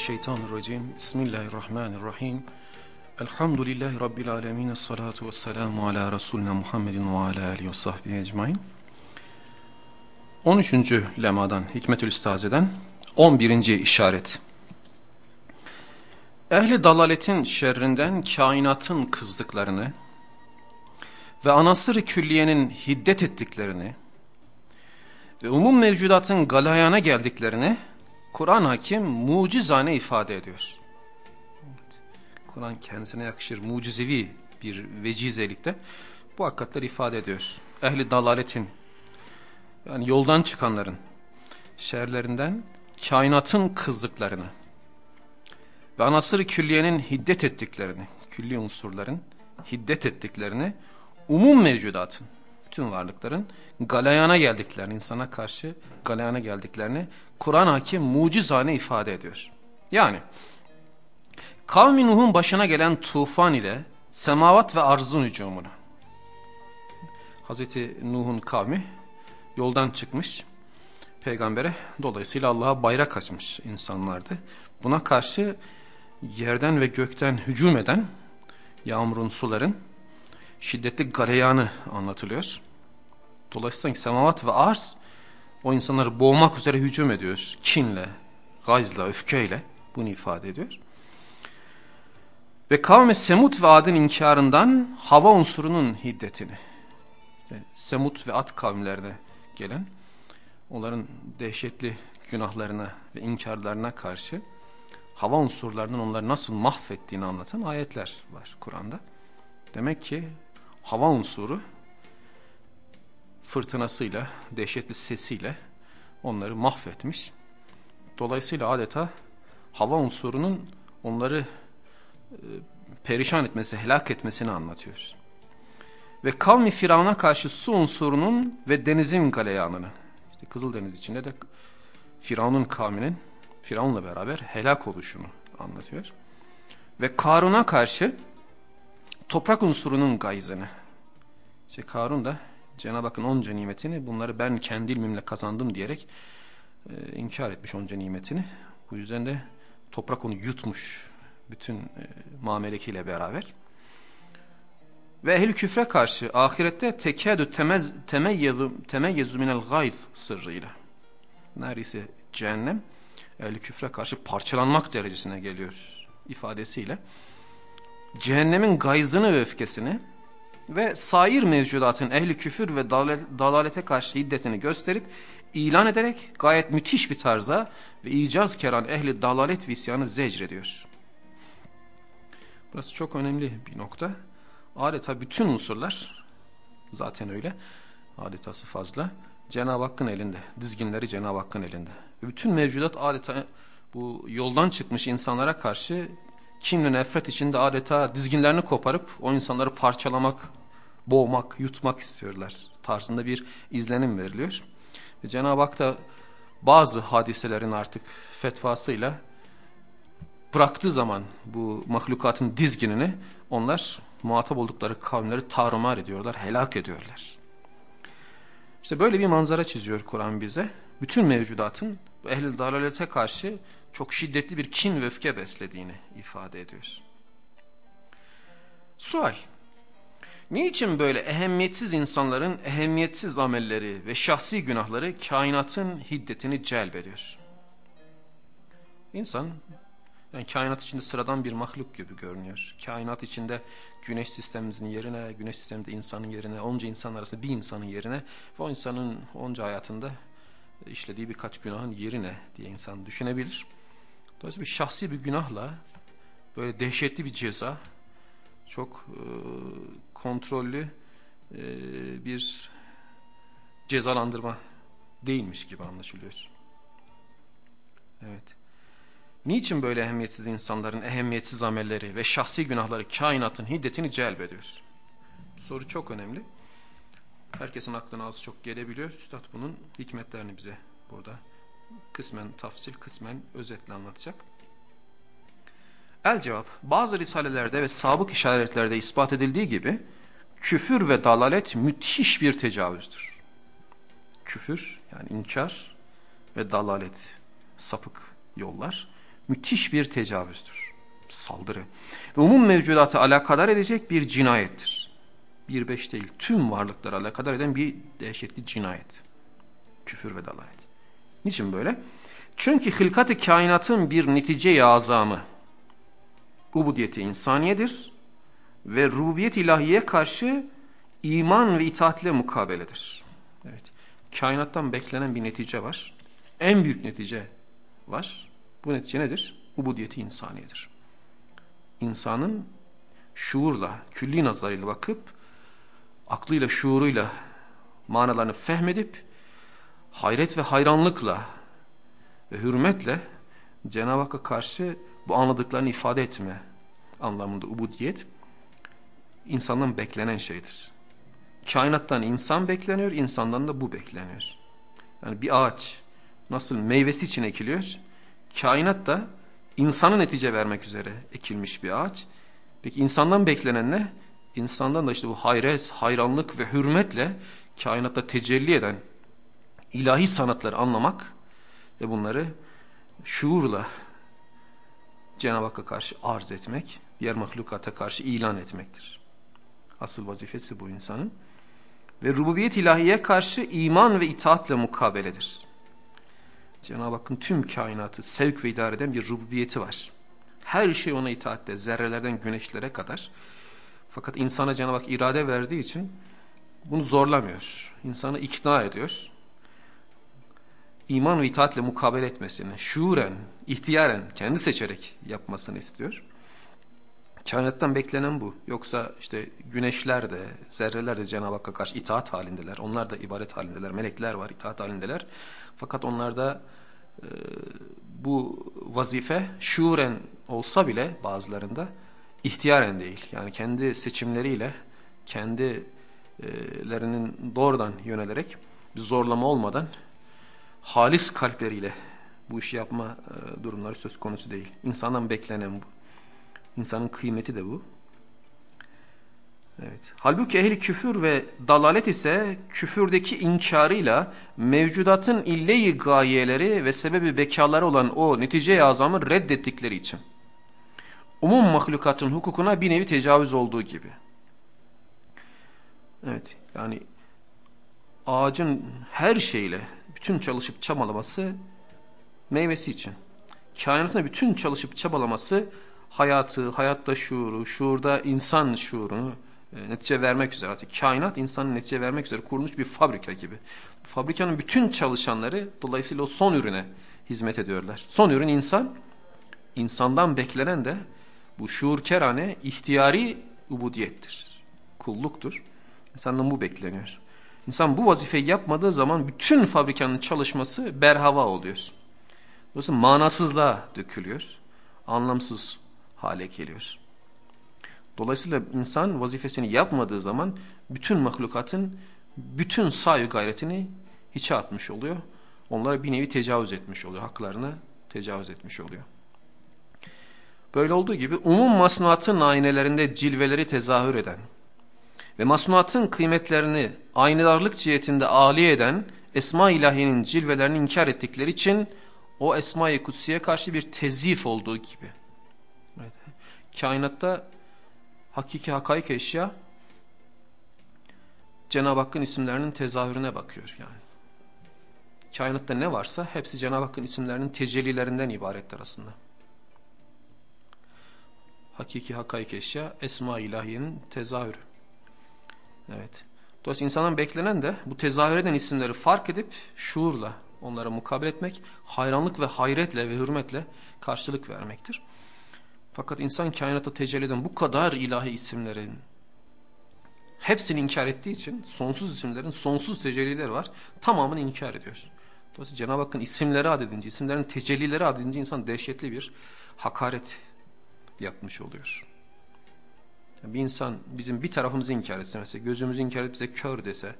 Euzubillahimineşşeytanirracim. Bismillahirrahmanirrahim. Elhamdülillahi Rabbil alemin. Salatu ve selamu ala Resulina Muhammedin ve ala alihi ve sahbihi ecmain. 13. lemadan, Hikmetül İstaze'den 11. işaret. Ehli dalaletin şerrinden kainatın kızdıklarını ve anasır külliyenin hiddet ettiklerini ve umum mevcudatın galayana geldiklerini Kur'an hakim mucizane ifade ediyor. Evet. Kur'an kendisine yakışır mucizevi bir vecizelikte bu hakikatleri ifade ediyor. Ehli dalaletin yani yoldan çıkanların şerlerinden kainatın kızdıklarını ve anasır külliyenin hiddet ettiklerini, külli unsurların hiddet ettiklerini umum mevcudatın bütün varlıkların galayana geldiklerini, insana karşı galayana geldiklerini Kur'an hakim mucizane ifade ediyor. Yani kavmi Nuh'un başına gelen tufan ile semavat ve arzun hücumunu. Hazreti Nuh'un kavmi yoldan çıkmış peygambere dolayısıyla Allah'a bayrak açmış insanlardı. Buna karşı yerden ve gökten hücum eden yağmurun suların şiddetli galeyanı anlatılıyor. Dolayısıyla semavat ve arz o insanları boğmak üzere hücum ediyor. Kinle, gazla, öfkeyle bunu ifade ediyor. Ve kavme Semut ve Ad'ın inkarından hava unsurunun hiddetini, Semut ve Ad kavimlerine gelen onların dehşetli günahlarına ve inkarlarına karşı hava unsurlarının onları nasıl mahvettiğini anlatan ayetler var Kur'an'da. Demek ki hava unsuru fırtınasıyla, dehşetli sesiyle onları mahvetmiş. Dolayısıyla adeta hava unsurunun onları e, perişan etmesi, helak etmesini anlatıyoruz. Ve kavmi Firavun'a karşı su unsurunun ve denizin galeyanını, işte Kızıldeniz içinde de Firavun'un kavminin Firavun'la beraber helak oluşunu anlatıyor. Ve Karun'a karşı toprak unsurunun gayzını. İşte Karun da Cenab-ı Hakk'ın onca nimetini bunları ben kendi ilmimle kazandım diyerek e, inkar etmiş onca nimetini. Bu yüzden de toprak onu yutmuş bütün e, mamelekiyle beraber. Ve ehl küfre karşı ahirette tekadü temez, temeyyezu, temeyyezu minel gayz sırrıyla. Neredeyse cehennem ehl küfre karşı parçalanmak derecesine geliyor ifadesiyle. Cehennemin gayzını ve öfkesini ve sair mevcudatın ehli küfür ve dalalete karşı hiddetini gösterip ilan ederek gayet müthiş bir tarzda ve icaz keran ehli dalalet visyanı zecrediyor. Burası çok önemli bir nokta. Adeta bütün unsurlar zaten öyle adetası fazla Cenab-ı Hakk'ın elinde. Dizginleri Cenab-ı Hakk'ın elinde. Ve bütün mevcudat adeta bu yoldan çıkmış insanlara karşı kin nefret içinde adeta dizginlerini koparıp o insanları parçalamak, boğmak, yutmak istiyorlar tarzında bir izlenim veriliyor. Ve Cenab-ı Hak da bazı hadiselerin artık fetvasıyla bıraktığı zaman bu mahlukatın dizginini onlar muhatap oldukları kavimleri tarumar ediyorlar, helak ediyorlar. İşte böyle bir manzara çiziyor Kur'an bize. Bütün mevcudatın ehl-i dalalete karşı çok şiddetli bir kin ve öfke beslediğini ifade ediyor. Sual. Niçin böyle ehemmiyetsiz insanların ehemmiyetsiz amelleri ve şahsi günahları kainatın hiddetini celbediyor? İnsan yani kainat içinde sıradan bir mahluk gibi görünüyor. Kainat içinde güneş sistemimizin yerine, güneş sisteminde insanın yerine, onca insan arasında bir insanın yerine ve o insanın onca hayatında işlediği birkaç günahın yerine diye insan düşünebilir. Dolayısıyla bir şahsi bir günahla böyle dehşetli bir ceza çok e, kontrollü e, bir cezalandırma değilmiş gibi anlaşılıyor. Evet. Niçin böyle ehemmiyetsiz insanların ehemmiyetsiz amelleri ve şahsi günahları kainatın hiddetini celbediyor? Soru çok önemli. Herkesin aklına az çok gelebiliyor. Üstad bunun hikmetlerini bize burada kısmen tafsil, kısmen özetle anlatacak. El cevap bazı risalelerde ve sabık işaretlerde ispat edildiği gibi küfür ve dalalet müthiş bir tecavüzdür. Küfür yani inkar ve dalalet sapık yollar müthiş bir tecavüzdür. Saldırı. Ve umum mevcudatı alakadar edecek bir cinayettir. Bir beş değil tüm varlıkları alakadar eden bir dehşetli cinayet. Küfür ve dalalet. Niçin böyle? Çünkü hılkat-ı kainatın bir netice azamı ubudiyeti insaniyedir ve rububiyet ilahiye karşı iman ve itaatle mukabeledir. Evet. Kainattan beklenen bir netice var. En büyük netice var. Bu netice nedir? Ubudiyeti insaniyedir. İnsanın şuurla, külli nazarıyla bakıp, aklıyla, şuuruyla manalarını fehmedip, hayret ve hayranlıkla ve hürmetle Cenab-ı Hakk'a karşı bu anladıklarını ifade etme anlamında ubudiyet insandan beklenen şeydir. Kainattan insan bekleniyor, insandan da bu bekleniyor. Yani bir ağaç nasıl meyvesi için ekiliyor, kainat da insana netice vermek üzere ekilmiş bir ağaç. Peki insandan beklenen ne? İnsandan da işte bu hayret, hayranlık ve hürmetle kainatta tecelli eden ilahi sanatları anlamak ve bunları şuurla Cenab-ı Hakk'a karşı arz etmek, diğer mahlukata karşı ilan etmektir. Asıl vazifesi bu insanın. Ve rububiyet ilahiye karşı iman ve itaatle mukabeledir. Cenab-ı Hakk'ın tüm kainatı sevk ve idare eden bir rububiyeti var. Her şey ona itaatte, zerrelerden güneşlere kadar. Fakat insana Cenab-ı Hak irade verdiği için bunu zorlamıyor. İnsanı ikna ediyor iman ve itaatle mukabele etmesini, şuuren, ihtiyaren, kendi seçerek yapmasını istiyor. Kainattan beklenen bu. Yoksa işte güneşler de, zerreler de Cenab-ı Hakk'a karşı itaat halindeler. Onlar da ibadet halindeler. Melekler var, itaat halindeler. Fakat onlarda e, bu vazife şuuren olsa bile bazılarında ihtiyaren değil. Yani kendi seçimleriyle, kendilerinin doğrudan yönelerek bir zorlama olmadan halis kalpleriyle bu işi yapma e, durumları söz konusu değil. İnsandan beklenen bu. İnsanın kıymeti de bu. Evet. Halbuki ehli küfür ve dalalet ise küfürdeki inkarıyla mevcudatın ille gayeleri ve sebebi bekaları olan o netice azamı reddettikleri için. Umum mahlukatın hukukuna bir nevi tecavüz olduğu gibi. Evet yani ağacın her şeyle bütün çalışıp çabalaması meyvesi için. Kainatın bütün çalışıp çabalaması hayatı, hayatta şuuru, şuurda insan şuurunu e, netice vermek üzere. Artık kainat insanın netice vermek üzere kurulmuş bir fabrika gibi. Fabrikanın bütün çalışanları dolayısıyla o son ürüne hizmet ediyorlar. Son ürün insan. İnsandan beklenen de bu şuur kerane ihtiyari ubudiyettir. Kulluktur. İnsandan bu bekleniyor. İnsan bu vazifeyi yapmadığı zaman bütün fabrikanın çalışması berhava oluyor. Dolayısıyla manasızlığa dökülüyor. Anlamsız hale geliyor. Dolayısıyla insan vazifesini yapmadığı zaman bütün mahlukatın bütün sahi gayretini hiçe atmış oluyor. Onlara bir nevi tecavüz etmiş oluyor. Haklarını tecavüz etmiş oluyor. Böyle olduğu gibi umum masnuatın aynelerinde cilveleri tezahür eden ve masnuatın kıymetlerini aynedarlık cihetinde âli eden Esma ilahinin cilvelerini inkar ettikleri için o Esma-i Kutsi'ye karşı bir tezif olduğu gibi. Evet. Kainatta hakiki hakaik eşya Cenab-ı Hakk'ın isimlerinin tezahürüne bakıyor yani. Kainatta ne varsa hepsi Cenab-ı Hakk'ın isimlerinin tecellilerinden ibarettir aslında. Hakiki hakaik eşya Esma ilahiyenin tezahürü. Evet. Dolayısıyla insandan beklenen de bu tezahür eden isimleri fark edip şuurla onlara mukabele etmek, hayranlık ve hayretle ve hürmetle karşılık vermektir. Fakat insan kainata tecelli eden bu kadar ilahi isimlerin hepsini inkar ettiği için sonsuz isimlerin sonsuz tecellileri var. Tamamını inkar ediyor. Dolayısıyla Cenab-ı Hakk'ın isimleri adedince, isimlerin tecellileri adedince insan dehşetli bir hakaret yapmış oluyor. Bir insan bizim bir tarafımızı inkar etse mesela gözümüzü inkar edip bize kör dese,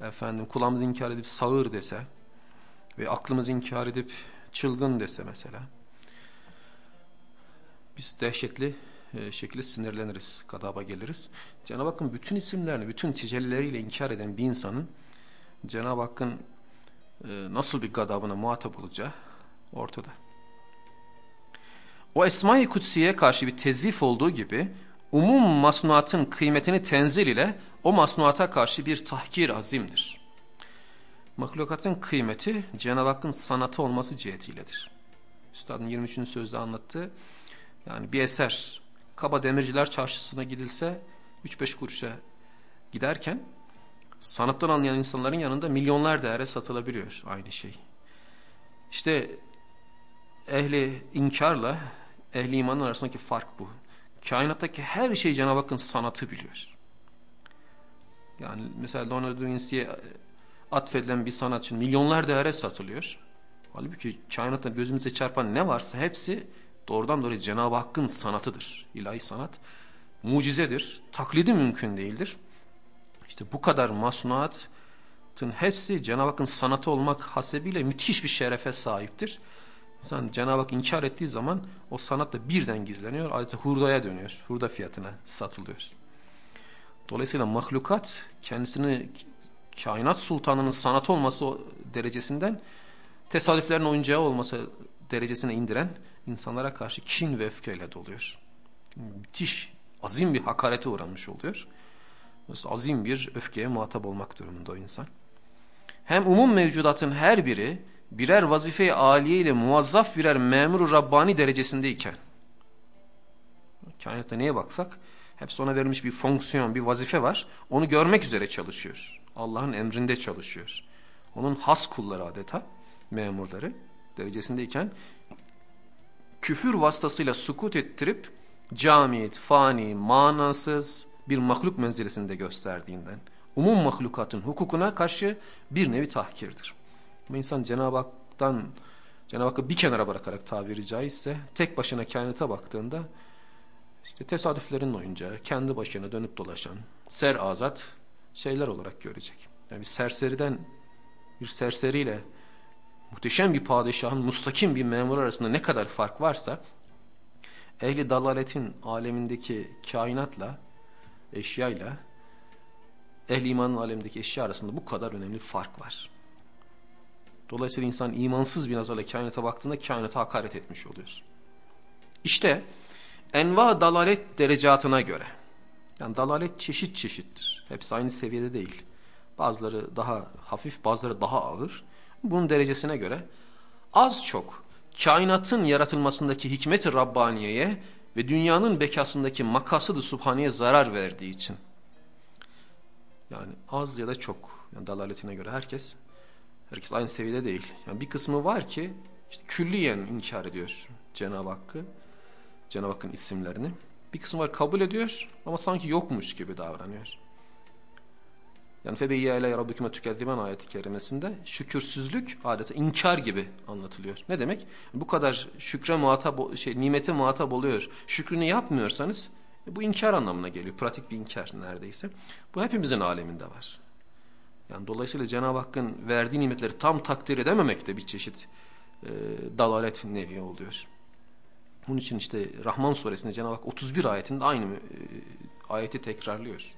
efendim kulağımızı inkar edip sağır dese ve aklımızı inkar edip çılgın dese mesela. biz dehşetli e, şekilde sinirleniriz, gadaba geliriz. Cenab-ı Hakk'ın bütün isimlerini, bütün ticelleriyle inkar eden bir insanın Cenab-ı Hakk'ın e, nasıl bir gadabına muhatap olacağı ortada. O Esma-i Kutsi'ye karşı bir tezif olduğu gibi umum masnuatın kıymetini tenzil ile o masnuata karşı bir tahkir azimdir. Mahlukatın kıymeti Cenab-ı Hakk'ın sanatı olması cihetiyledir. Üstadın 23. sözde anlattığı yani bir eser kaba demirciler çarşısına gidilse 3-5 kuruşa giderken sanattan anlayan insanların yanında milyonlar değere satılabiliyor aynı şey. İşte ehli inkarla ehli imanın arasındaki fark bu. Kainattaki her şey Cenab-ı Hakk'ın sanatı biliyor. Yani mesela Leonardo da Vinci'ye atfedilen bir sanatçı milyonlar değere satılıyor. Halbuki kainatta gözümüze çarpan ne varsa hepsi doğrudan doğruya Cenab-ı Hakk'ın sanatıdır. İlahi sanat mucizedir. Taklidi mümkün değildir. İşte bu kadar masnuatın hepsi Cenab-ı Hakk'ın sanatı olmak hasebiyle müthiş bir şerefe sahiptir. İnsan Cenab-ı Hak inkar ettiği zaman o sanat da birden gizleniyor. Adeta hurdaya dönüyor. Hurda fiyatına satılıyor. Dolayısıyla mahlukat kendisini kainat sultanının sanat olması derecesinden tesadüflerin oyuncağı olması derecesine indiren insanlara karşı kin ve öfkeyle doluyor. Müthiş, azim bir hakarete uğramış oluyor. Azim bir öfkeye muhatap olmak durumunda o insan. Hem umum mevcudatın her biri birer vazife-i aliye ile muvazzaf birer memuru Rabbani derecesindeyken kainatta neye baksak hepsi ona verilmiş bir fonksiyon, bir vazife var. Onu görmek üzere çalışıyor. Allah'ın emrinde çalışıyor. Onun has kulları adeta memurları derecesindeyken küfür vasıtasıyla sukut ettirip camit, fani, manasız bir mahluk menzilesinde gösterdiğinden umum mahlukatın hukukuna karşı bir nevi tahkirdir. Ama insan Cenab-ı Hak'tan Cenab-ı Hakk'ı bir kenara bırakarak tabiri caizse tek başına kainata baktığında işte tesadüflerin oyuncağı, kendi başına dönüp dolaşan, ser azat şeyler olarak görecek. Yani bir serseriden bir serseriyle muhteşem bir padişahın mustakim bir memur arasında ne kadar fark varsa ehli dalaletin alemindeki kainatla eşyayla ehli imanın alemindeki eşya arasında bu kadar önemli fark var. Dolayısıyla insan imansız bir nazarla kainata baktığında kainata hakaret etmiş oluyor. İşte enva dalalet derecatına göre yani dalalet çeşit çeşittir. Hepsi aynı seviyede değil. Bazıları daha hafif bazıları daha ağır. Bunun derecesine göre az çok kainatın yaratılmasındaki hikmet-i Rabbaniye'ye ve dünyanın bekasındaki makasıdı subhaneye zarar verdiği için. Yani az ya da çok yani dalaletine göre herkes herkes aynı seviyede değil. Yani bir kısmı var ki işte külliyen inkar ediyor Cenab-ı Hakk'ı, Cenab-ı Hakk'ın isimlerini. Bir kısmı var kabul ediyor ama sanki yokmuş gibi davranıyor. Yani febeyye ele rabbiküme tükezziben ayeti kerimesinde şükürsüzlük adeta inkar gibi anlatılıyor. Ne demek? Bu kadar şükre muhatap şey nimete muhatap oluyor. Şükrünü yapmıyorsanız bu inkar anlamına geliyor. Pratik bir inkar neredeyse. Bu hepimizin aleminde var. Yani dolayısıyla Cenab-ı Hakk'ın verdiği nimetleri tam takdir edememek de bir çeşit e, dalalet nevi oluyor. Bunun için işte Rahman suresinde Cenab-ı Hak 31 ayetinde aynı e, ayeti tekrarlıyor.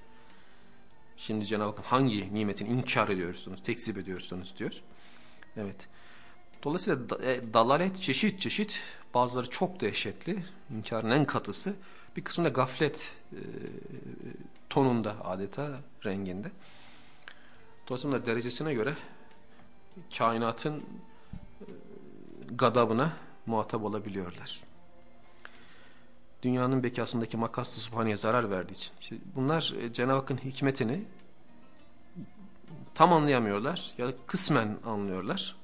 Şimdi Cenab-ı Hak hangi nimetin inkar ediyorsunuz, tekzip ediyorsunuz diyor. Evet. Dolayısıyla e, dalalet çeşit çeşit, bazıları çok dehşetli, inkarın en katısı. Bir kısmı da gaflet e, tonunda adeta, renginde. Dolayısıyla derecesine göre kainatın e, gadabına muhatap olabiliyorlar. Dünyanın bekasındaki makaslı subhaneye zarar verdiği için. İşte bunlar e, Cenab-ı Hakk'ın hikmetini tam anlayamıyorlar ya da kısmen anlıyorlar.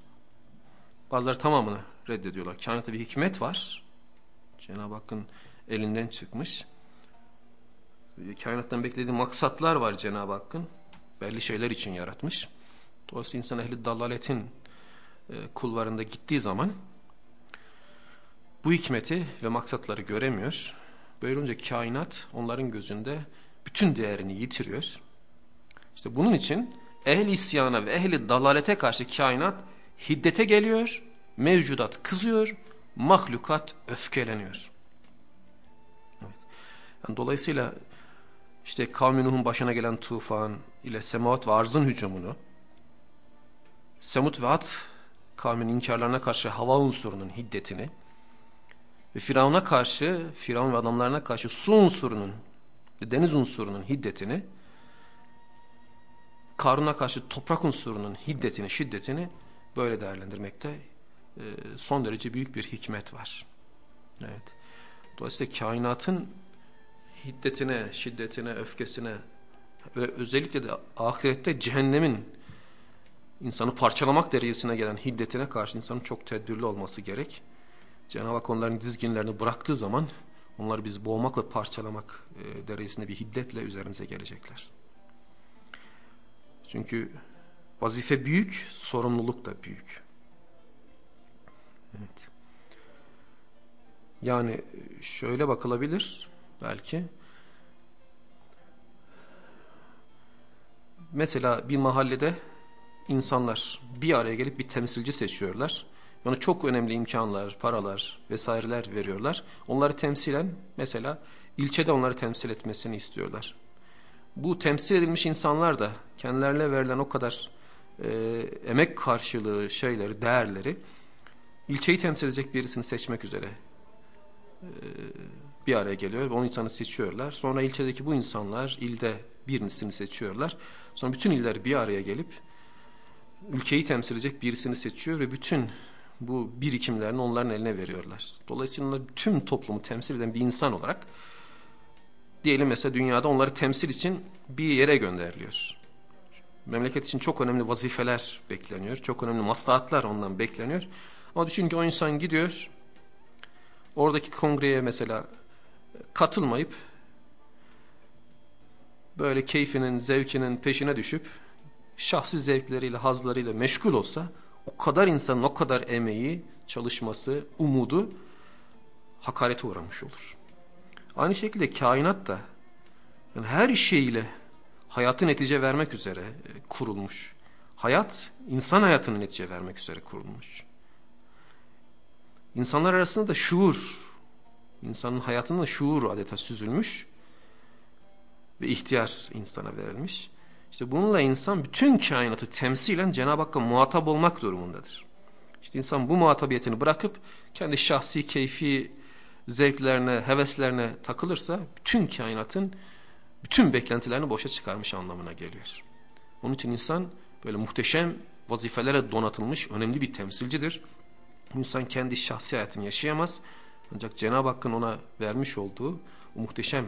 Bazıları tamamını reddediyorlar. Kainatta bir hikmet var. Cenab-ı Hakk'ın elinden çıkmış. Kainattan beklediği maksatlar var Cenab-ı Hakk'ın. Belli şeyler için yaratmış. Dolayısıyla insan ehli dalaletin e, kulvarında gittiği zaman bu hikmeti ve maksatları göremiyor. Böyle olunca kainat onların gözünde bütün değerini yitiriyor. İşte bunun için ehli isyana ve ehli dalalete karşı kainat hiddete geliyor, mevcudat kızıyor, mahlukat öfkeleniyor. Yani dolayısıyla işte kavmi Nuh'un başına gelen tufan ile Semavat ve Arz'ın hücumunu, Semut ve At kavmin inkarlarına karşı hava unsurunun hiddetini ve Firavun'a karşı, Firavun ve adamlarına karşı su unsurunun ve deniz unsurunun hiddetini, Karun'a karşı toprak unsurunun hiddetini, şiddetini böyle değerlendirmekte e, son derece büyük bir hikmet var. Evet. Dolayısıyla kainatın hiddetine, şiddetine, öfkesine ve özellikle de ahirette cehennemin insanı parçalamak derecesine gelen hiddetine karşı insanın çok tedbirli olması gerek. Cenab-ı Hak onların dizginlerini bıraktığı zaman onları biz boğmak ve parçalamak e, derecesinde bir hiddetle üzerimize gelecekler. Çünkü vazife büyük, sorumluluk da büyük. Evet. Yani şöyle bakılabilir belki. Mesela bir mahallede insanlar bir araya gelip bir temsilci seçiyorlar. Ona çok önemli imkanlar, paralar vesaireler veriyorlar. Onları temsilen mesela ilçede onları temsil etmesini istiyorlar. Bu temsil edilmiş insanlar da kendilerine verilen o kadar e, emek karşılığı şeyleri, değerleri ilçeyi temsil edecek birisini seçmek üzere e, bir araya geliyor ve o insanı seçiyorlar. Sonra ilçedeki bu insanlar ilde birisini seçiyorlar. Sonra bütün iller bir araya gelip ülkeyi temsil edecek birisini seçiyor ve bütün bu birikimlerini onların eline veriyorlar. Dolayısıyla tüm toplumu temsil eden bir insan olarak diyelim mesela dünyada onları temsil için bir yere gönderiliyor. Memleket için çok önemli vazifeler bekleniyor. Çok önemli maslahatlar ondan bekleniyor. Ama düşün ki o insan gidiyor oradaki kongreye mesela katılmayıp böyle keyfinin, zevkinin peşine düşüp şahsi zevkleriyle, hazlarıyla meşgul olsa o kadar insanın o kadar emeği, çalışması, umudu hakarete uğramış olur. Aynı şekilde kainat da yani her şeyiyle hayatı netice vermek üzere e, kurulmuş. Hayat insan hayatını netice vermek üzere kurulmuş. İnsanlar arasında da şuur, insanın hayatında da şuur adeta süzülmüş ve ihtiyar insana verilmiş. İşte bununla insan bütün kainatı temsilen Cenab-ı Hakk'a muhatap olmak durumundadır. İşte insan bu muhatabiyetini bırakıp kendi şahsi keyfi zevklerine, heveslerine takılırsa bütün kainatın bütün beklentilerini boşa çıkarmış anlamına geliyor. Onun için insan böyle muhteşem vazifelere donatılmış önemli bir temsilcidir. İnsan kendi şahsi hayatını yaşayamaz. Ancak Cenab-ı Hakk'ın ona vermiş olduğu o muhteşem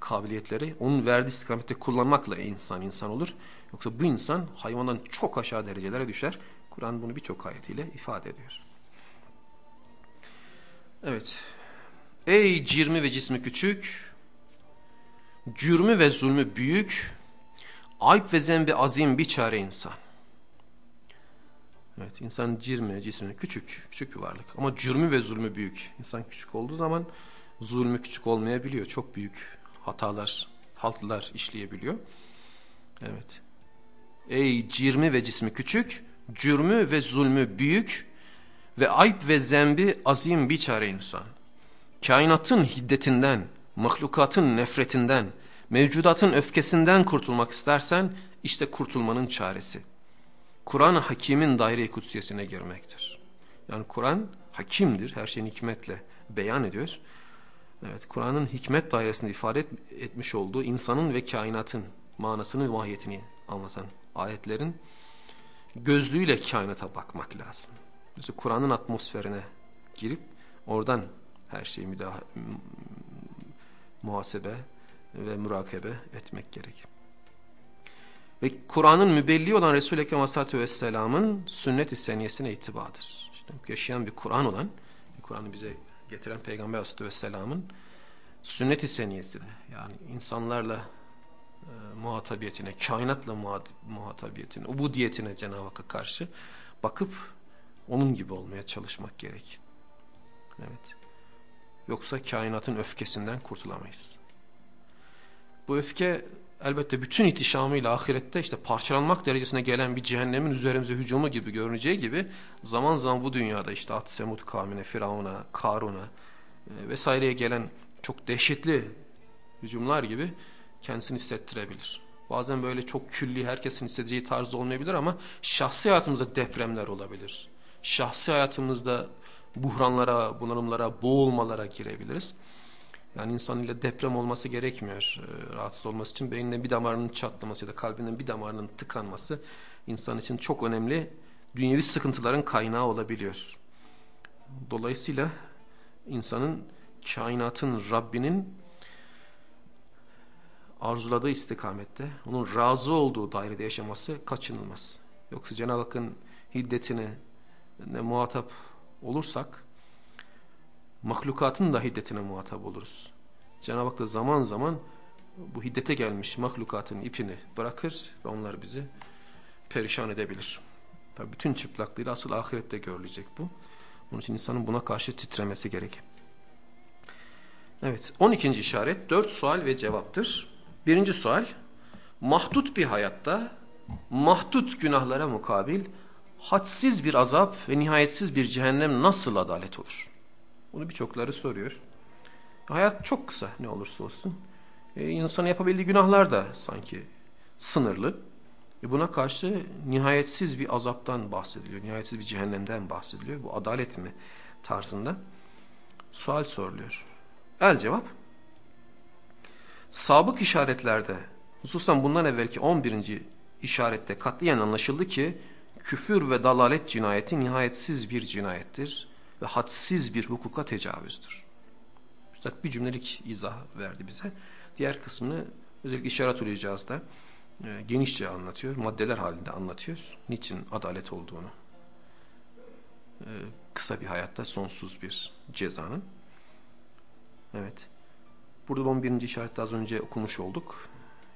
kabiliyetleri onun verdiği istikamette kullanmakla insan insan olur. Yoksa bu insan hayvandan çok aşağı derecelere düşer. Kur'an bunu birçok ayetiyle ifade ediyor. Evet. Ey cirmi ve cismi küçük, cürmü ve zulmü büyük, ayıp ve zembi azim bir çare insan. Evet insan cirmi, cismi küçük, küçük bir varlık. Ama cürmü ve zulmü büyük. İnsan küçük olduğu zaman zulmü küçük olmayabiliyor. Çok büyük hatalar, haltlar işleyebiliyor. Evet. Ey cirmi ve cismi küçük, cürmü ve zulmü büyük ve ayıp ve zembi azim bir çare insan. Kainatın hiddetinden, mahlukatın nefretinden, mevcudatın öfkesinden kurtulmak istersen işte kurtulmanın çaresi. Kur'an-ı Hakim'in daire-i kutsiyesine girmektir. Yani Kur'an hakimdir, her şeyin hikmetle beyan ediyor. Evet, Kur'an'ın hikmet dairesinde ifade etmiş olduğu insanın ve kainatın manasını mahiyetini anlatan ayetlerin gözlüğüyle kainata bakmak lazım. İşte Kur'an'ın atmosferine girip oradan her şeyi müdah muhasebe ve murakabe etmek gerek. Ve Kur'an'ın mübelli olan Resul-i Ekrem Aleyhisselatü Vesselam'ın sünnet-i seniyesine itibadır. İşte yaşayan bir Kur'an olan, Kur'an'ı bize getiren Peygamber Aleyhisselatü Vesselam'ın sünnet-i seniyesi yani insanlarla e, muhatabiyetine, kainatla muhatabiyetine, ubudiyetine Cenab-ı Hakk'a karşı bakıp onun gibi olmaya çalışmak gerek. Evet. Yoksa kainatın öfkesinden kurtulamayız. Bu öfke elbette bütün ihtişamıyla ahirette işte parçalanmak derecesine gelen bir cehennemin üzerimize hücumu gibi görüneceği gibi zaman zaman bu dünyada işte At Semud kavmine, Firavun'a, Karun'a e, vesaireye gelen çok dehşetli hücumlar gibi kendisini hissettirebilir. Bazen böyle çok külli herkesin hissedeceği tarzda olmayabilir ama şahsi hayatımızda depremler olabilir. Şahsi hayatımızda buhranlara, bunalımlara, boğulmalara girebiliriz. Yani insan ile deprem olması gerekmiyor e, rahatsız olması için. Beyninin bir damarının çatlaması ya da kalbinin bir damarının tıkanması insan için çok önemli dünyevi sıkıntıların kaynağı olabiliyor. Dolayısıyla insanın kainatın Rabbinin arzuladığı istikamette, onun razı olduğu dairede yaşaması kaçınılmaz. Yoksa Cenab-ı Hakk'ın hiddetine ne muhatap olursak, mahlukatın da hiddetine muhatap oluruz. Cenab-ı Hak da zaman zaman bu hiddete gelmiş mahlukatın ipini bırakır ve onlar bizi perişan edebilir. Tabii bütün çıplaklığıyla asıl ahirette görülecek bu. Onun için insanın buna karşı titremesi gerek. Evet 12. işaret 4 sual ve cevaptır. Birinci sual mahdut bir hayatta mahdut günahlara mukabil hadsiz bir azap ve nihayetsiz bir cehennem nasıl adalet olur? Bunu birçokları soruyor. Hayat çok kısa ne olursa olsun. E, insanın yapabildiği günahlar da sanki sınırlı. E buna karşı nihayetsiz bir azaptan bahsediliyor. Nihayetsiz bir cehennemden bahsediliyor. Bu adalet mi tarzında sual soruluyor. El cevap. Sabık işaretlerde hususan bundan evvelki 11. işarette katliyen anlaşıldı ki küfür ve dalalet cinayeti nihayetsiz bir cinayettir ve hadsiz bir hukuka tecavüzdür. Üstad bir cümlelik izah verdi bize. Diğer kısmını özellikle işaret uyacağız da e, genişçe anlatıyor, maddeler halinde anlatıyor. Niçin adalet olduğunu. E, kısa bir hayatta sonsuz bir cezanın. Evet. Burada 11. işarette az önce okumuş olduk.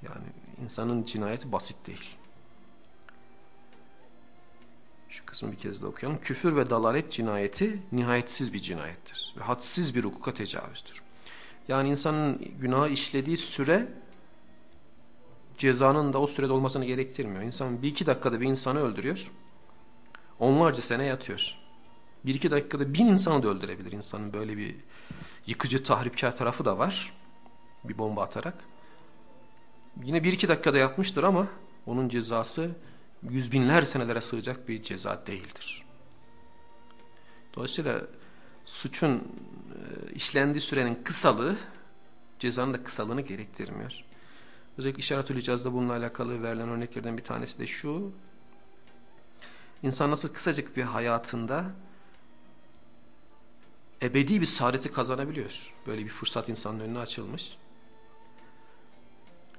Yani insanın cinayeti basit değil. Şu kısmı bir kez de okuyalım. Küfür ve dalalet cinayeti nihayetsiz bir cinayettir. Ve hadsiz bir hukuka tecavüzdür. Yani insanın günahı işlediği süre cezanın da o sürede olmasını gerektirmiyor. İnsan bir iki dakikada bir insanı öldürüyor. Onlarca sene yatıyor. Bir iki dakikada bin insanı da öldürebilir insanın böyle bir yıkıcı tahripkar tarafı da var. Bir bomba atarak. Yine bir iki dakikada yapmıştır ama onun cezası yüz binler senelere sığacak bir ceza değildir. Dolayısıyla suçun e, işlendiği sürenin kısalığı cezanın da kısalığını gerektirmiyor. Özellikle işaret cihazda bununla alakalı verilen örneklerden bir tanesi de şu. İnsan nasıl kısacık bir hayatında ebedi bir saadeti kazanabiliyor. Böyle bir fırsat insanın önüne açılmış.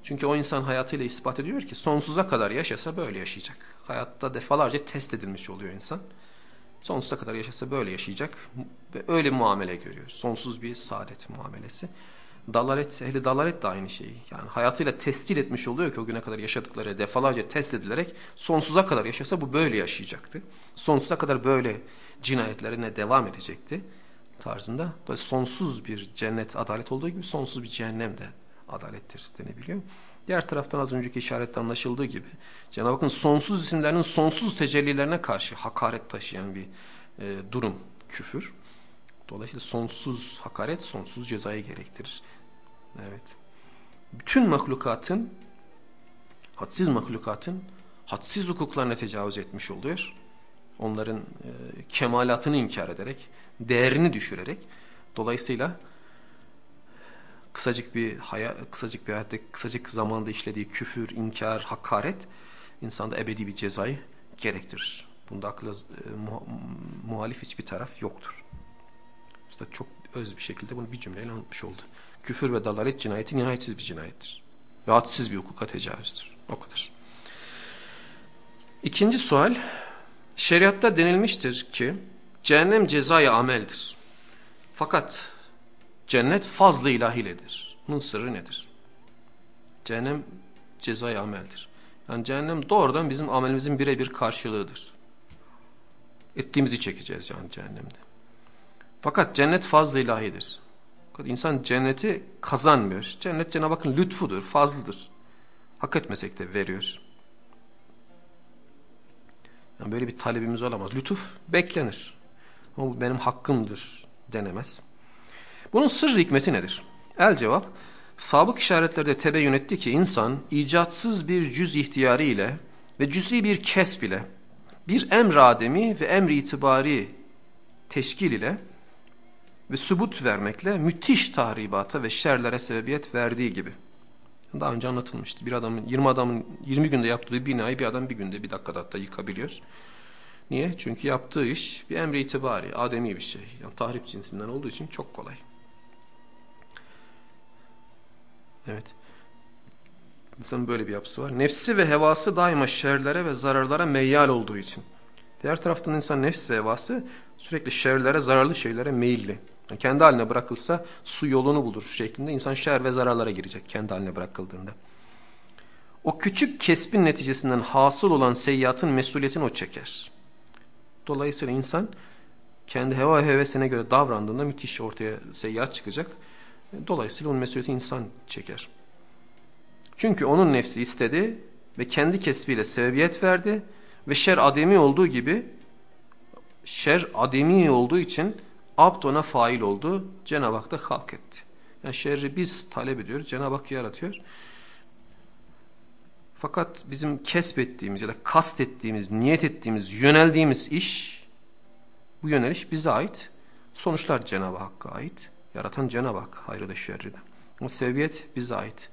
Çünkü o insan hayatıyla ispat ediyor ki sonsuza kadar yaşasa böyle yaşayacak. Hayatta defalarca test edilmiş oluyor insan. Sonsuza kadar yaşasa böyle yaşayacak ve öyle muamele görüyor. Sonsuz bir saadet muamelesi. Dalalet, ehli dalalet de aynı şeyi. Yani hayatıyla testil etmiş oluyor ki o güne kadar yaşadıkları defalarca test edilerek sonsuza kadar yaşasa bu böyle yaşayacaktı. Sonsuza kadar böyle cinayetlerine devam edecekti tarzında. Dolayısıyla sonsuz bir cennet adalet olduğu gibi sonsuz bir cehennem de adalettir denebiliyor. Diğer taraftan az önceki işarette anlaşıldığı gibi Cenab-ı Hakk'ın sonsuz isimlerinin sonsuz tecellilerine karşı hakaret taşıyan bir e, durum küfür. Dolayısıyla sonsuz hakaret sonsuz cezayı gerektirir. Evet. Bütün mahlukatın hadsiz mahlukatın hadsiz hukuklarına tecavüz etmiş oluyor. Onların e, kemalatını inkar ederek, değerini düşürerek dolayısıyla kısacık bir haya, kısacık bir hayatta kısacık zamanda işlediği küfür, inkar, hakaret insanda ebedi bir cezayı gerektirir. Bunda akla e, muhalif hiçbir taraf yoktur. İşte çok öz bir şekilde bunu bir cümleyle anlatmış oldu. Küfür ve dalalet cinayeti nihayetsiz bir cinayettir. Ve hadsiz bir hukuka tecavüzdür. O kadar. İkinci sual, şeriatta denilmiştir ki cehennem cezaya ameldir. Fakat Cennet fazla ilahiledir. Bunun sırrı nedir? Cehennem cezai ameldir. Yani cehennem doğrudan bizim amelimizin birebir karşılığıdır. Ettiğimizi çekeceğiz yani cehennemde. Fakat cennet fazla ilahidir. Fakat insan cenneti kazanmıyor. Cennet Cenab-ı Hakk'ın lütfudur, fazlıdır. Hak etmesek de veriyor. Yani böyle bir talebimiz olamaz. Lütuf beklenir. Ama bu benim hakkımdır denemez. Bunun sır hikmeti nedir? El cevap, Sabık işaretlerde tebeyyün etti ki insan icatsız bir cüz ihtiyarı ile ve cüz'i bir kesb ile bir emr ademi ve emr itibari teşkil ile ve sübut vermekle müthiş tahribata ve şerlere sebebiyet verdiği gibi. Daha önce anlatılmıştı. Bir adamın 20 adamın 20 günde yaptığı bir binayı bir adam bir günde bir dakikada hatta yıkabiliyor. Niye? Çünkü yaptığı iş bir emri itibari, ademi bir şey. Yani tahrip cinsinden olduğu için çok kolay. Evet. İnsanın böyle bir yapısı var. Nefsi ve hevası daima şerlere ve zararlara meyyal olduğu için. Diğer taraftan insan nefs ve hevası sürekli şerlere, zararlı şeylere meyilli. Yani kendi haline bırakılsa su yolunu bulur şeklinde insan şer ve zararlara girecek kendi haline bırakıldığında. O küçük kesbin neticesinden hasıl olan seyyatın mesuliyetini o çeker. Dolayısıyla insan kendi heva hevesine göre davrandığında müthiş ortaya seyyat çıkacak. Dolayısıyla onun mesuliyeti insan çeker. Çünkü onun nefsi istedi ve kendi kesbiyle sebebiyet verdi ve şer ademi olduğu gibi şer ademi olduğu için abd ona fail oldu. Cenab-ı Hak da halk etti. Yani şerri biz talep ediyoruz. Cenab-ı Hak yaratıyor. Fakat bizim kesbettiğimiz ya da kastettiğimiz, niyet ettiğimiz, yöneldiğimiz iş, bu yöneliş bize ait. Sonuçlar Cenab-ı Hakk'a ait. Yaratan Cenab-ı Hak hayrı da şerri de. Ama seviyet bize ait.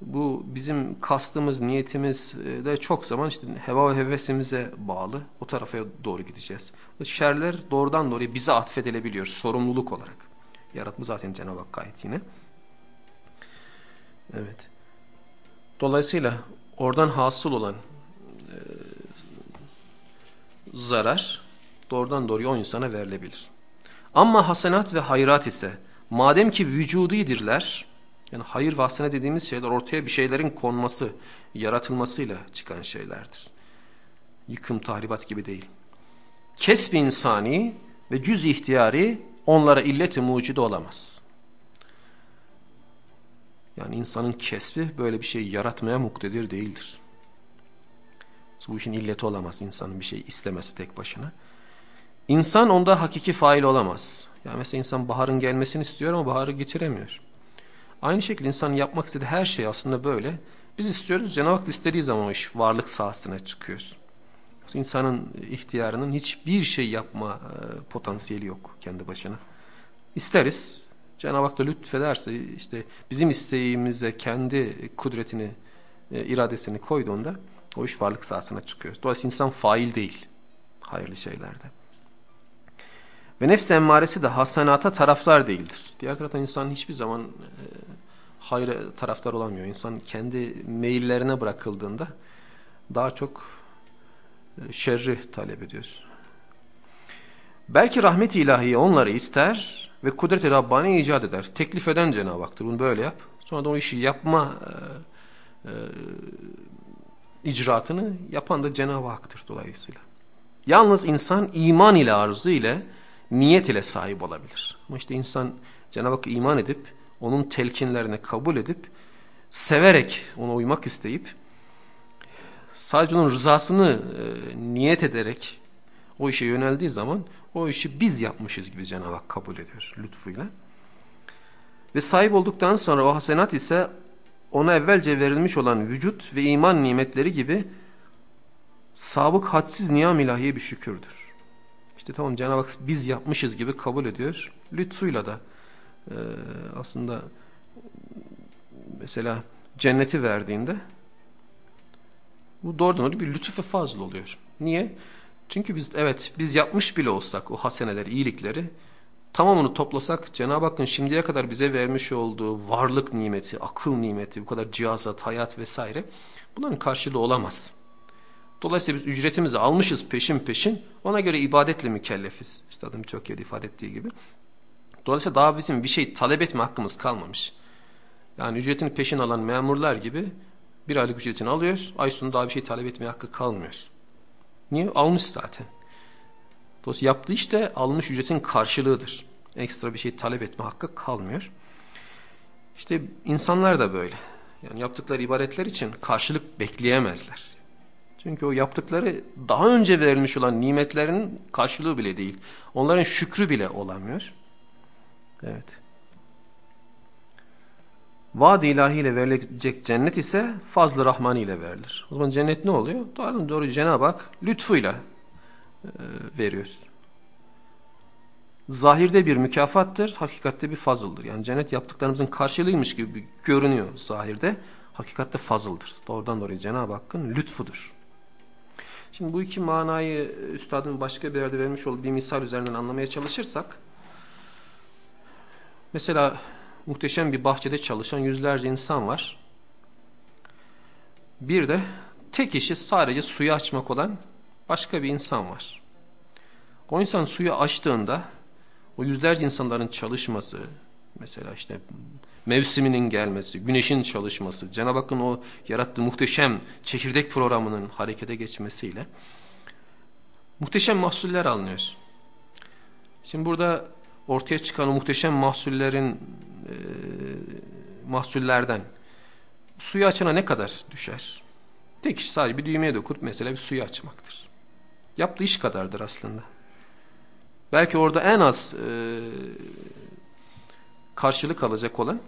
Bu bizim kastımız, niyetimiz e, de çok zaman işte heva ve hevesimize bağlı. O tarafa doğru gideceğiz. Şerler doğrudan doğruya bize atfedilebiliyor sorumluluk olarak. Yaratma zaten Cenab-ı Hakk'a ait yine. Evet. Dolayısıyla oradan hasıl olan e, zarar doğrudan doğruya o insana verilebilir. Ama hasenat ve hayrat ise madem ki vücudidirler yani hayır ve hasene dediğimiz şeyler ortaya bir şeylerin konması, yaratılmasıyla çıkan şeylerdir. Yıkım, tahribat gibi değil. Kesb insani ve cüz ihtiyari onlara illeti mucide olamaz. Yani insanın kesbi böyle bir şey yaratmaya muktedir değildir. Bu işin illeti olamaz insanın bir şey istemesi tek başına. İnsan onda hakiki fail olamaz. Yani mesela insan baharın gelmesini istiyor ama baharı getiremiyor. Aynı şekilde insanın yapmak istediği her şey aslında böyle. Biz istiyoruz Cenab-ı Hak istediği zaman o iş varlık sahasına çıkıyor. İnsanın ihtiyarının hiçbir şey yapma e, potansiyeli yok kendi başına. İsteriz. Cenab-ı Hak da lütfederse işte bizim isteğimize kendi kudretini, e, iradesini koyduğunda o iş varlık sahasına çıkıyor. Dolayısıyla insan fail değil hayırlı şeylerde. Ve nefs emmaresi de hasenata taraflar değildir. Diğer taraftan insan hiçbir zaman e, hayra taraftar olamıyor. İnsan kendi meyillerine bırakıldığında daha çok e, şerri talep ediyor. Belki rahmet-i ilahiye onları ister ve kudret-i Rabbani icat eder. Teklif eden Cenab-ı Hak'tır. Bunu böyle yap. Sonra da o işi yapma e, e, icraatını yapan da Cenab-ı Hak'tır dolayısıyla. Yalnız insan iman ile arzu ile niyet ile sahip olabilir. Ama işte insan Cenab-ı Hakk'a iman edip onun telkinlerini kabul edip severek ona uymak isteyip sadece onun rızasını e, niyet ederek o işe yöneldiği zaman o işi biz yapmışız gibi Cenab-ı Hak kabul ediyor lütfuyla. Ve sahip olduktan sonra o hasenat ise ona evvelce verilmiş olan vücut ve iman nimetleri gibi sabık hadsiz niyam ilahiye bir şükürdür. İşte tamam Cenab-ı Hak biz yapmışız gibi kabul ediyor. Lütfuyla da e, aslında mesela cenneti verdiğinde bu doğrudan doğru bir lütuf ve fazla oluyor. Niye? Çünkü biz evet biz yapmış bile olsak o haseneleri, iyilikleri tamamını toplasak Cenab-ı Hakk'ın şimdiye kadar bize vermiş olduğu varlık nimeti, akıl nimeti, bu kadar cihazat, hayat vesaire bunların karşılığı olamaz. Dolayısıyla biz ücretimizi almışız peşin peşin. Ona göre ibadetle mükellefiz. Üstadım çok yerde ifade ettiği gibi. Dolayısıyla daha bizim bir şey talep etme hakkımız kalmamış. Yani ücretini peşin alan memurlar gibi bir aylık ücretini alıyor. Ay sonu daha bir şey talep etmeye hakkı kalmıyor. Niye? Almış zaten. Dolayısıyla yaptığı işte almış ücretin karşılığıdır. Ekstra bir şey talep etme hakkı kalmıyor. İşte insanlar da böyle. Yani yaptıkları ibadetler için karşılık bekleyemezler. Çünkü o yaptıkları daha önce verilmiş olan nimetlerin karşılığı bile değil. Onların şükrü bile olamıyor. Evet. Vaad ilahiyle verilecek cennet ise fazl-ı rahmani ile verilir. O zaman cennet ne oluyor? Doğru, doğru Cenab-ı Hak lütfuyla e, veriyor. Zahirde bir mükafattır, hakikatte bir fazıldır. Yani cennet yaptıklarımızın karşılığıymış gibi görünüyor zahirde. Hakikatte fazıldır. Doğrudan doğruya Cenab-ı Hakk'ın lütfudur. Şimdi bu iki manayı üstadın başka bir yerde vermiş olduğu bir misal üzerinden anlamaya çalışırsak mesela muhteşem bir bahçede çalışan yüzlerce insan var. Bir de tek işi sadece suyu açmak olan başka bir insan var. O insan suyu açtığında o yüzlerce insanların çalışması, mesela işte mevsiminin gelmesi, güneşin çalışması, Cenab-ı Hakk'ın o yarattığı muhteşem çekirdek programının harekete geçmesiyle muhteşem mahsuller alınıyor. Şimdi burada ortaya çıkan o muhteşem mahsullerin e, mahsullerden suyu açana ne kadar düşer? Tek iş sadece bir düğmeye dokunup mesela bir suyu açmaktır. Yaptığı iş kadardır aslında. Belki orada en az e, karşılık alacak olan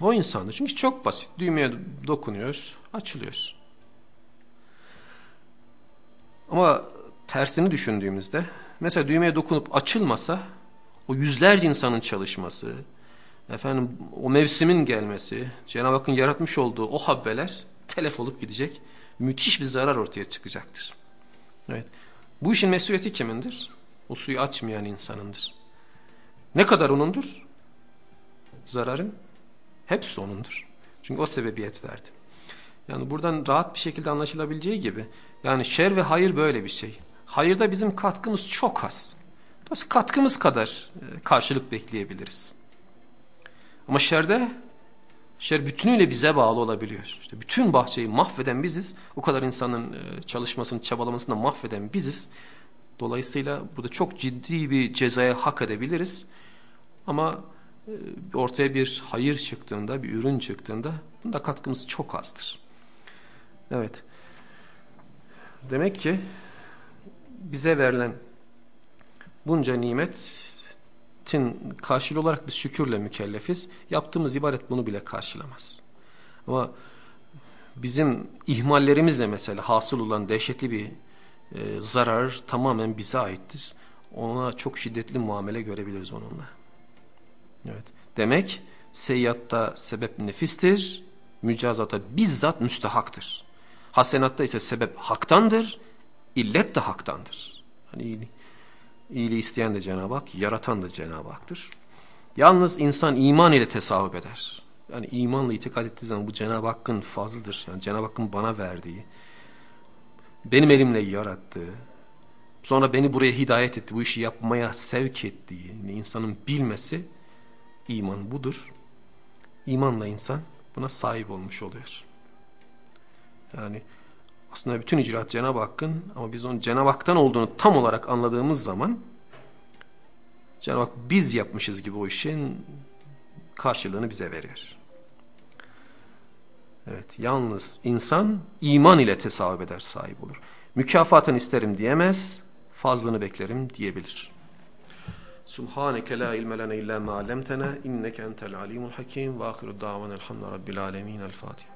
o insandır. Çünkü çok basit. Düğmeye dokunuyor, açılıyor. Ama tersini düşündüğümüzde mesela düğmeye dokunup açılmasa o yüzlerce insanın çalışması, efendim o mevsimin gelmesi, Cenab-ı Hakk'ın yaratmış olduğu o habbeler telef olup gidecek. Müthiş bir zarar ortaya çıkacaktır. Evet. Bu işin mesuliyeti kimindir? O suyu açmayan insanındır. Ne kadar onundur? Zararın hepsi onundur. Çünkü o sebebiyet verdi. Yani buradan rahat bir şekilde anlaşılabileceği gibi yani şer ve hayır böyle bir şey. Hayırda bizim katkımız çok az. Dolayısıyla katkımız kadar e, karşılık bekleyebiliriz. Ama şerde şer bütünüyle bize bağlı olabiliyor. İşte bütün bahçeyi mahveden biziz. O kadar insanın e, çalışmasını, çabalamasını mahveden biziz. Dolayısıyla burada çok ciddi bir cezaya hak edebiliriz. Ama ortaya bir hayır çıktığında, bir ürün çıktığında bunda katkımız çok azdır. Evet. Demek ki bize verilen bunca nimetin karşılığı olarak biz şükürle mükellefiz. Yaptığımız ibadet bunu bile karşılamaz. Ama bizim ihmallerimizle mesela hasıl olan dehşetli bir e, zarar tamamen bize aittir. Ona çok şiddetli muamele görebiliriz onunla. Evet. Demek seyyatta sebep nefistir, mücazata bizzat müstehaktır. Hasenatta ise sebep haktandır, illet de haktandır. Hani iyiliği, iyiliği isteyen de Cenab-ı Hak, yaratan da Cenab-ı Hak'tır. Yalnız insan iman ile tesavvüp eder. Yani imanla itikad ettiği zaman bu Cenab-ı Hakk'ın fazlıdır. Yani Cenab-ı Hakk'ın bana verdiği, benim elimle yarattığı, sonra beni buraya hidayet etti, bu işi yapmaya sevk ettiği insanın bilmesi iman budur. İmanla insan buna sahip olmuş oluyor. Yani aslında bütün icraat Cenab-ı Hakk'ın ama biz onun Cenab-ı Hak'tan olduğunu tam olarak anladığımız zaman Cenab-ı Hak biz yapmışız gibi o işin karşılığını bize veriyor. Evet, yalnız insan iman ile tesavvüp eder, sahip olur. Mükafatını isterim diyemez, fazlını beklerim diyebilir. سبحانك لا علم لنا إلا ما علمتنا إنك أنت العليم الحكيم وآخر الدعوان الحمد رب العالمين الفاتح